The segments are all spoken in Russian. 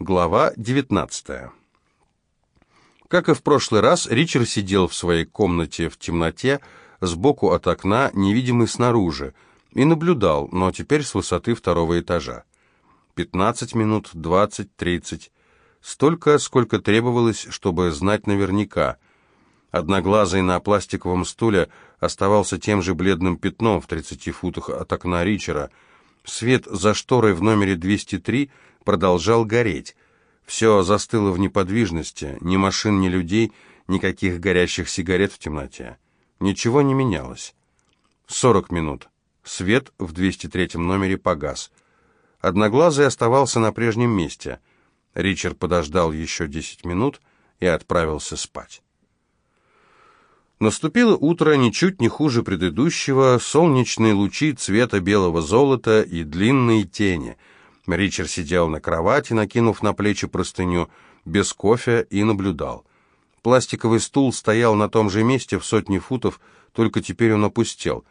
Глава 19 Как и в прошлый раз, Ричард сидел в своей комнате в темноте, сбоку от окна, невидимый снаружи, и наблюдал, но теперь с высоты второго этажа. Пятнадцать минут, двадцать, тридцать. Столько, сколько требовалось, чтобы знать наверняка. Одноглазый на пластиковом стуле оставался тем же бледным пятном в тридцати футах от окна Ричера. Свет за шторой в номере 203 продолжал гореть. Все застыло в неподвижности, ни машин, ни людей, никаких горящих сигарет в темноте. Ничего не менялось. Сорок минут. Свет в 203 номере погас. Одноглазый оставался на прежнем месте. Ричард подождал еще десять минут и отправился спать. Наступило утро ничуть не хуже предыдущего, солнечные лучи цвета белого золота и длинные тени — Ричард сидел на кровати, накинув на плечи простыню, без кофе и наблюдал. Пластиковый стул стоял на том же месте в сотни футов, только теперь он опустел.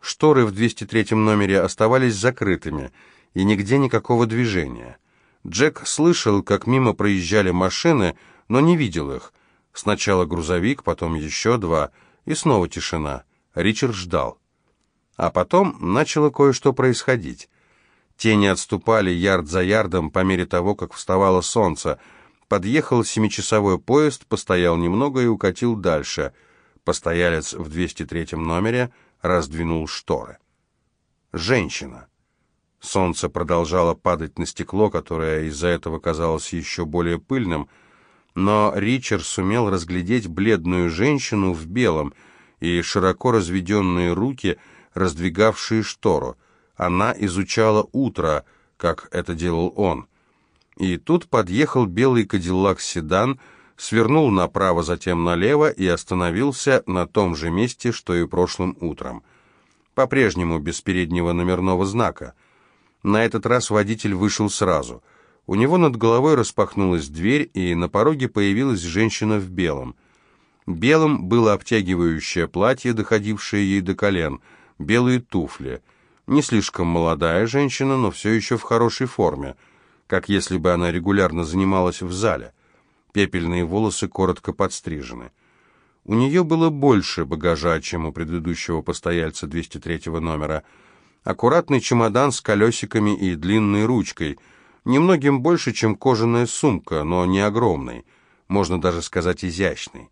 Шторы в 203 номере оставались закрытыми, и нигде никакого движения. Джек слышал, как мимо проезжали машины, но не видел их. Сначала грузовик, потом еще два, и снова тишина. Ричард ждал. А потом начало кое-что происходить. Тени отступали ярд за ярдом по мере того, как вставало солнце. Подъехал семичасовой поезд, постоял немного и укатил дальше. Постоялец в 203 номере раздвинул шторы. Женщина. Солнце продолжало падать на стекло, которое из-за этого казалось еще более пыльным, но Ричард сумел разглядеть бледную женщину в белом и широко разведенные руки, раздвигавшие штору. Она изучала утро, как это делал он. И тут подъехал белый кадиллак-седан, свернул направо, затем налево и остановился на том же месте, что и прошлым утром. По-прежнему без переднего номерного знака. На этот раз водитель вышел сразу. У него над головой распахнулась дверь, и на пороге появилась женщина в белом. Белым было обтягивающее платье, доходившее ей до колен, белые туфли — не слишком молодая женщина, но все еще в хорошей форме, как если бы она регулярно занималась в зале. Пепельные волосы коротко подстрижены. У нее было больше багажа, чем у предыдущего постояльца 203 номера. Аккуратный чемодан с колесиками и длинной ручкой. Немногим больше, чем кожаная сумка, но не огромной. Можно даже сказать изящной.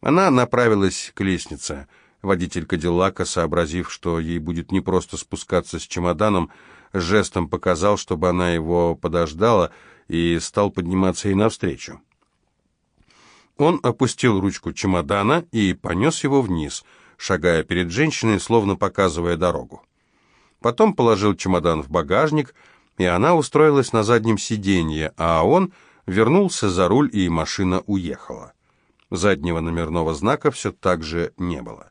Она направилась к лестнице. Водитель Кадиллака, сообразив, что ей будет непросто спускаться с чемоданом, жестом показал, чтобы она его подождала, и стал подниматься ей навстречу. Он опустил ручку чемодана и понес его вниз, шагая перед женщиной, словно показывая дорогу. Потом положил чемодан в багажник, и она устроилась на заднем сиденье, а он вернулся за руль, и машина уехала. Заднего номерного знака все так же не было.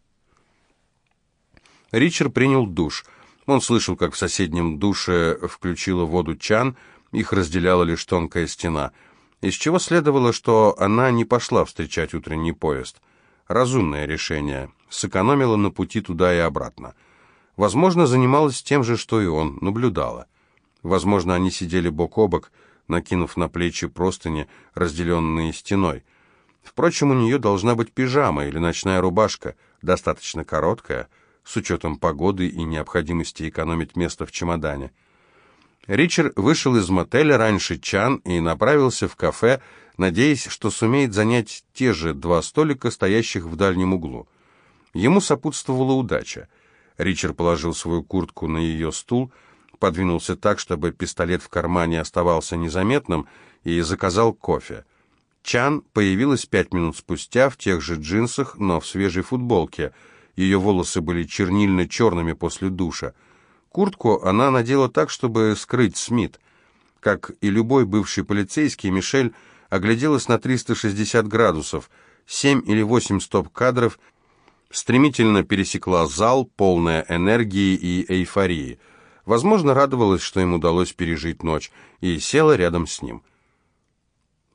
Ричард принял душ. Он слышал, как в соседнем душе включила воду чан, их разделяла лишь тонкая стена, из чего следовало, что она не пошла встречать утренний поезд. Разумное решение. Сэкономила на пути туда и обратно. Возможно, занималась тем же, что и он, наблюдала. Возможно, они сидели бок о бок, накинув на плечи простыни, разделенные стеной. Впрочем, у нее должна быть пижама или ночная рубашка, достаточно короткая, с учетом погоды и необходимости экономить место в чемодане. Ричард вышел из мотеля раньше Чан и направился в кафе, надеясь, что сумеет занять те же два столика, стоящих в дальнем углу. Ему сопутствовала удача. Ричард положил свою куртку на ее стул, подвинулся так, чтобы пистолет в кармане оставался незаметным, и заказал кофе. Чан появилась пять минут спустя в тех же джинсах, но в свежей футболке – ее волосы были чернильно-черными после душа. Куртку она надела так, чтобы скрыть Смит. Как и любой бывший полицейский, Мишель огляделась на 360 градусов. Семь или восемь стоп-кадров стремительно пересекла зал, полная энергии и эйфории. Возможно, радовалась, что им удалось пережить ночь, и села рядом с ним.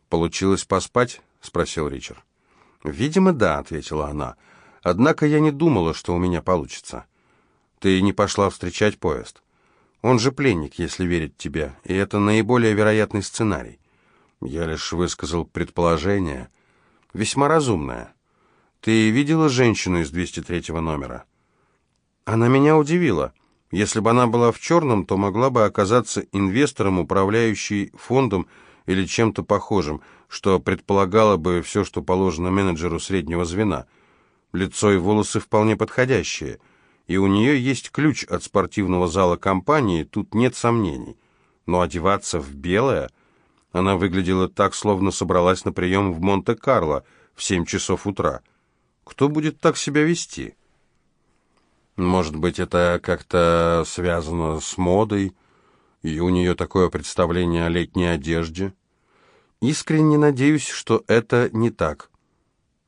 «Получилось поспать?» — спросил Ричард. «Видимо, да», — ответила она. Однако я не думала, что у меня получится. Ты не пошла встречать поезд. Он же пленник, если верить тебе, и это наиболее вероятный сценарий. Я лишь высказал предположение. Весьма разумное. Ты видела женщину из 203 номера? Она меня удивила. Если бы она была в черном, то могла бы оказаться инвестором, управляющей фондом или чем-то похожим, что предполагало бы все, что положено менеджеру среднего звена. Лицо и волосы вполне подходящие, и у нее есть ключ от спортивного зала компании, тут нет сомнений. Но одеваться в белое... Она выглядела так, словно собралась на прием в Монте-Карло в семь часов утра. Кто будет так себя вести?» Может быть, это как-то связано с модой, и у нее такое представление о летней одежде? Искренне надеюсь, что это не так.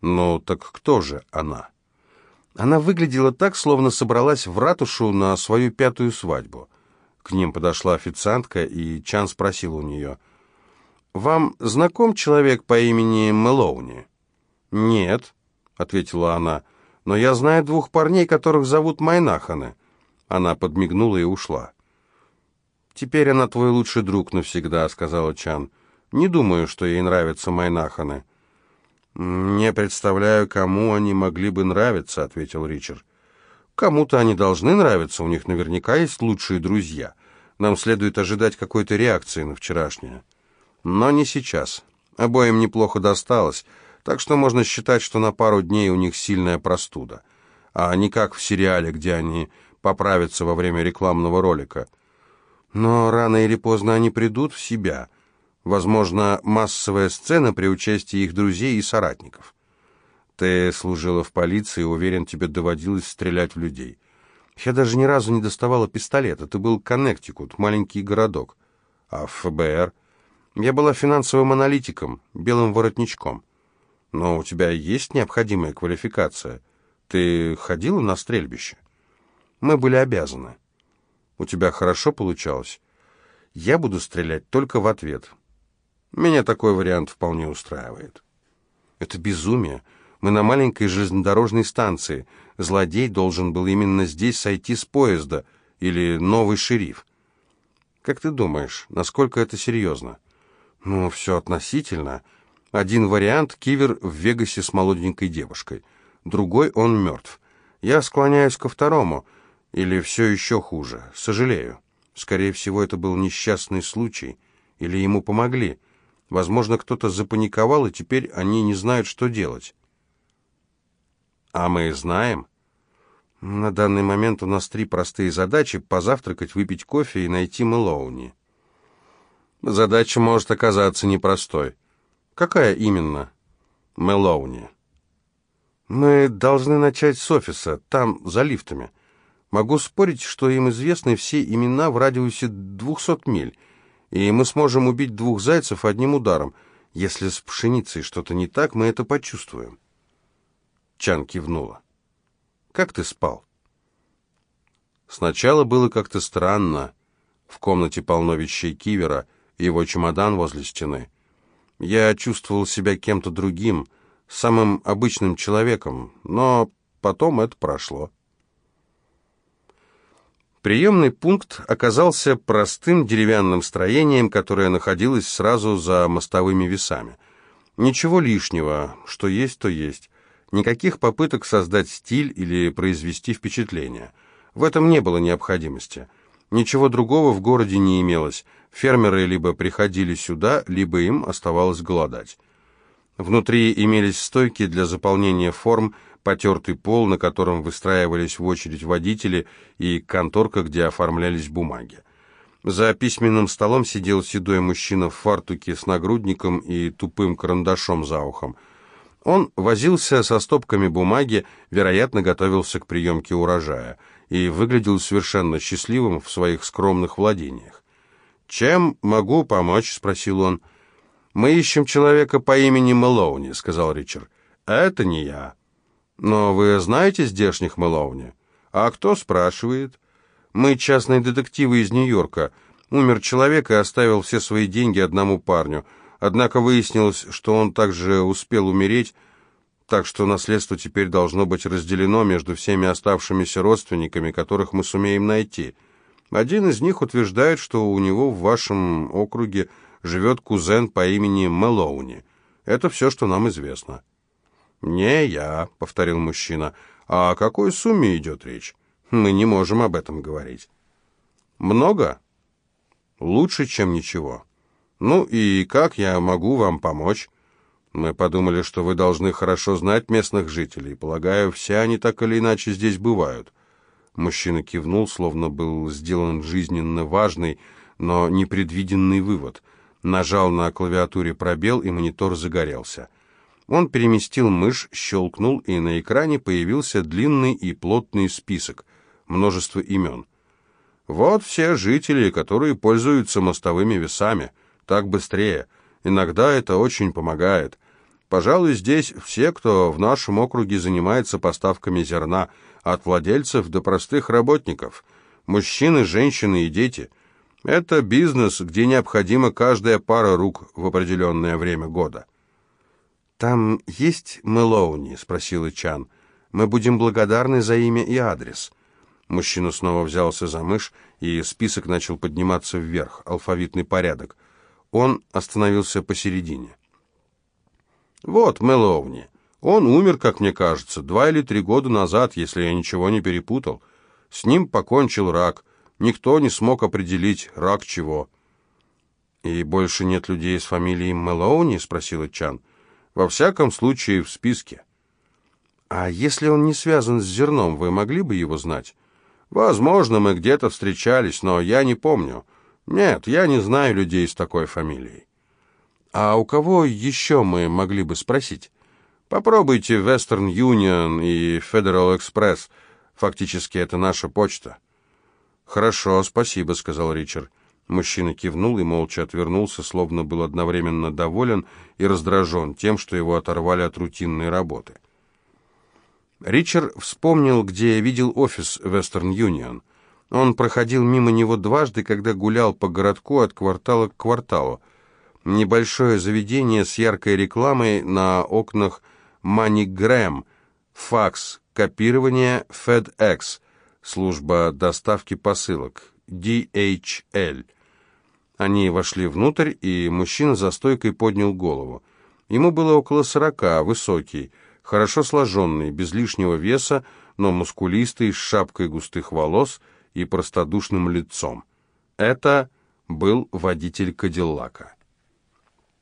Ну, так кто же она? Она выглядела так, словно собралась в ратушу на свою пятую свадьбу. К ним подошла официантка, и Чан спросил у нее, «Вам знаком человек по имени Мэлоуни?» «Нет», — ответила она, — но я знаю двух парней, которых зовут Майнаханы». Она подмигнула и ушла. «Теперь она твой лучший друг навсегда», — сказала Чан. «Не думаю, что ей нравятся Майнаханы». «Не представляю, кому они могли бы нравиться», — ответил Ричард. «Кому-то они должны нравиться, у них наверняка есть лучшие друзья. Нам следует ожидать какой-то реакции на вчерашнее». «Но не сейчас. Обоим неплохо досталось» так что можно считать, что на пару дней у них сильная простуда, а не как в сериале, где они поправятся во время рекламного ролика. Но рано или поздно они придут в себя. Возможно, массовая сцена при участии их друзей и соратников. Ты служила в полиции, уверен, тебе доводилось стрелять в людей. Я даже ни разу не доставала пистолет. Это был Коннектикут, маленький городок. А в ФБР? Я была финансовым аналитиком, белым воротничком. Но у тебя есть необходимая квалификация. Ты ходила на стрельбище? Мы были обязаны. У тебя хорошо получалось? Я буду стрелять только в ответ. Меня такой вариант вполне устраивает. Это безумие. Мы на маленькой железнодорожной станции. Злодей должен был именно здесь сойти с поезда. Или новый шериф. Как ты думаешь, насколько это серьезно? Ну, все относительно. Один вариант — Кивер в Вегасе с молоденькой девушкой. Другой — он мертв. Я склоняюсь ко второму. Или все еще хуже. Сожалею. Скорее всего, это был несчастный случай. Или ему помогли. Возможно, кто-то запаниковал, и теперь они не знают, что делать. А мы знаем. На данный момент у нас три простые задачи — позавтракать, выпить кофе и найти Мэлоуни. Задача может оказаться непростой. «Какая именно?» «Мелоуни». «Мы должны начать с офиса, там, за лифтами. Могу спорить, что им известны все имена в радиусе двухсот миль, и мы сможем убить двух зайцев одним ударом. Если с пшеницей что-то не так, мы это почувствуем». Чан кивнула. «Как ты спал?» Сначала было как-то странно. В комнате полно вещей Кивера, его чемодан возле стены. Я чувствовал себя кем-то другим, самым обычным человеком, но потом это прошло. Приемный пункт оказался простым деревянным строением, которое находилось сразу за мостовыми весами. Ничего лишнего, что есть, то есть. Никаких попыток создать стиль или произвести впечатление. В этом не было необходимости. Ничего другого в городе не имелось. Фермеры либо приходили сюда, либо им оставалось голодать. Внутри имелись стойки для заполнения форм, потертый пол, на котором выстраивались в очередь водители, и конторка, где оформлялись бумаги. За письменным столом сидел седой мужчина в фартуке с нагрудником и тупым карандашом за ухом. Он возился со стопками бумаги, вероятно, готовился к приемке урожая – и выглядел совершенно счастливым в своих скромных владениях. «Чем могу помочь?» — спросил он. «Мы ищем человека по имени Мэлоуни», — сказал Ричард. «Это не я». «Но вы знаете здешних Мэлоуни?» «А кто спрашивает?» «Мы частные детективы из Нью-Йорка. Умер человек и оставил все свои деньги одному парню. Однако выяснилось, что он также успел умереть, так что наследство теперь должно быть разделено между всеми оставшимися родственниками, которых мы сумеем найти. Один из них утверждает, что у него в вашем округе живет кузен по имени Мэлоуни. Это все, что нам известно». «Не я», — повторил мужчина. «А о какой сумме идет речь? Мы не можем об этом говорить». «Много?» «Лучше, чем ничего». «Ну и как я могу вам помочь?» «Мы подумали, что вы должны хорошо знать местных жителей. Полагаю, все они так или иначе здесь бывают». Мужчина кивнул, словно был сделан жизненно важный, но непредвиденный вывод. Нажал на клавиатуре пробел, и монитор загорелся. Он переместил мышь, щелкнул, и на экране появился длинный и плотный список, множество имен. Вот все жители, которые пользуются мостовыми весами. Так быстрее. Иногда это очень помогает. Пожалуй, здесь все, кто в нашем округе занимается поставками зерна, от владельцев до простых работников, мужчины, женщины и дети. Это бизнес, где необходима каждая пара рук в определенное время года. «Там есть Мэлоуни?» — спросила Чан. «Мы будем благодарны за имя и адрес». Мужчина снова взялся за мышь, и список начал подниматься вверх, алфавитный порядок. Он остановился посередине. «Вот Мэлоуни. Он умер, как мне кажется, два или три года назад, если я ничего не перепутал. С ним покончил рак. Никто не смог определить, рак чего». «И больше нет людей с фамилией Мэлоуни?» — спросила Чан. «Во всяком случае, в списке». «А если он не связан с зерном, вы могли бы его знать?» «Возможно, мы где-то встречались, но я не помню. Нет, я не знаю людей с такой фамилией». «А у кого еще мы могли бы спросить?» Попробуйте Western Union и Federal Express. Фактически это наша почта. Хорошо, спасибо, сказал Ричард. Мужчина кивнул и молча отвернулся, словно был одновременно доволен и раздражен тем, что его оторвали от рутинной работы. Ричард вспомнил, где видел офис Western Union. Он проходил мимо него дважды, когда гулял по городку от квартала к кварталу. Небольшое заведение с яркой рекламой на окнах MoneyGram, факс, копирование FedEx, служба доставки посылок, DHL. Они вошли внутрь, и мужчина за стойкой поднял голову. Ему было около сорока, высокий, хорошо сложенный, без лишнего веса, но мускулистый, с шапкой густых волос и простодушным лицом. Это был водитель Кадиллака.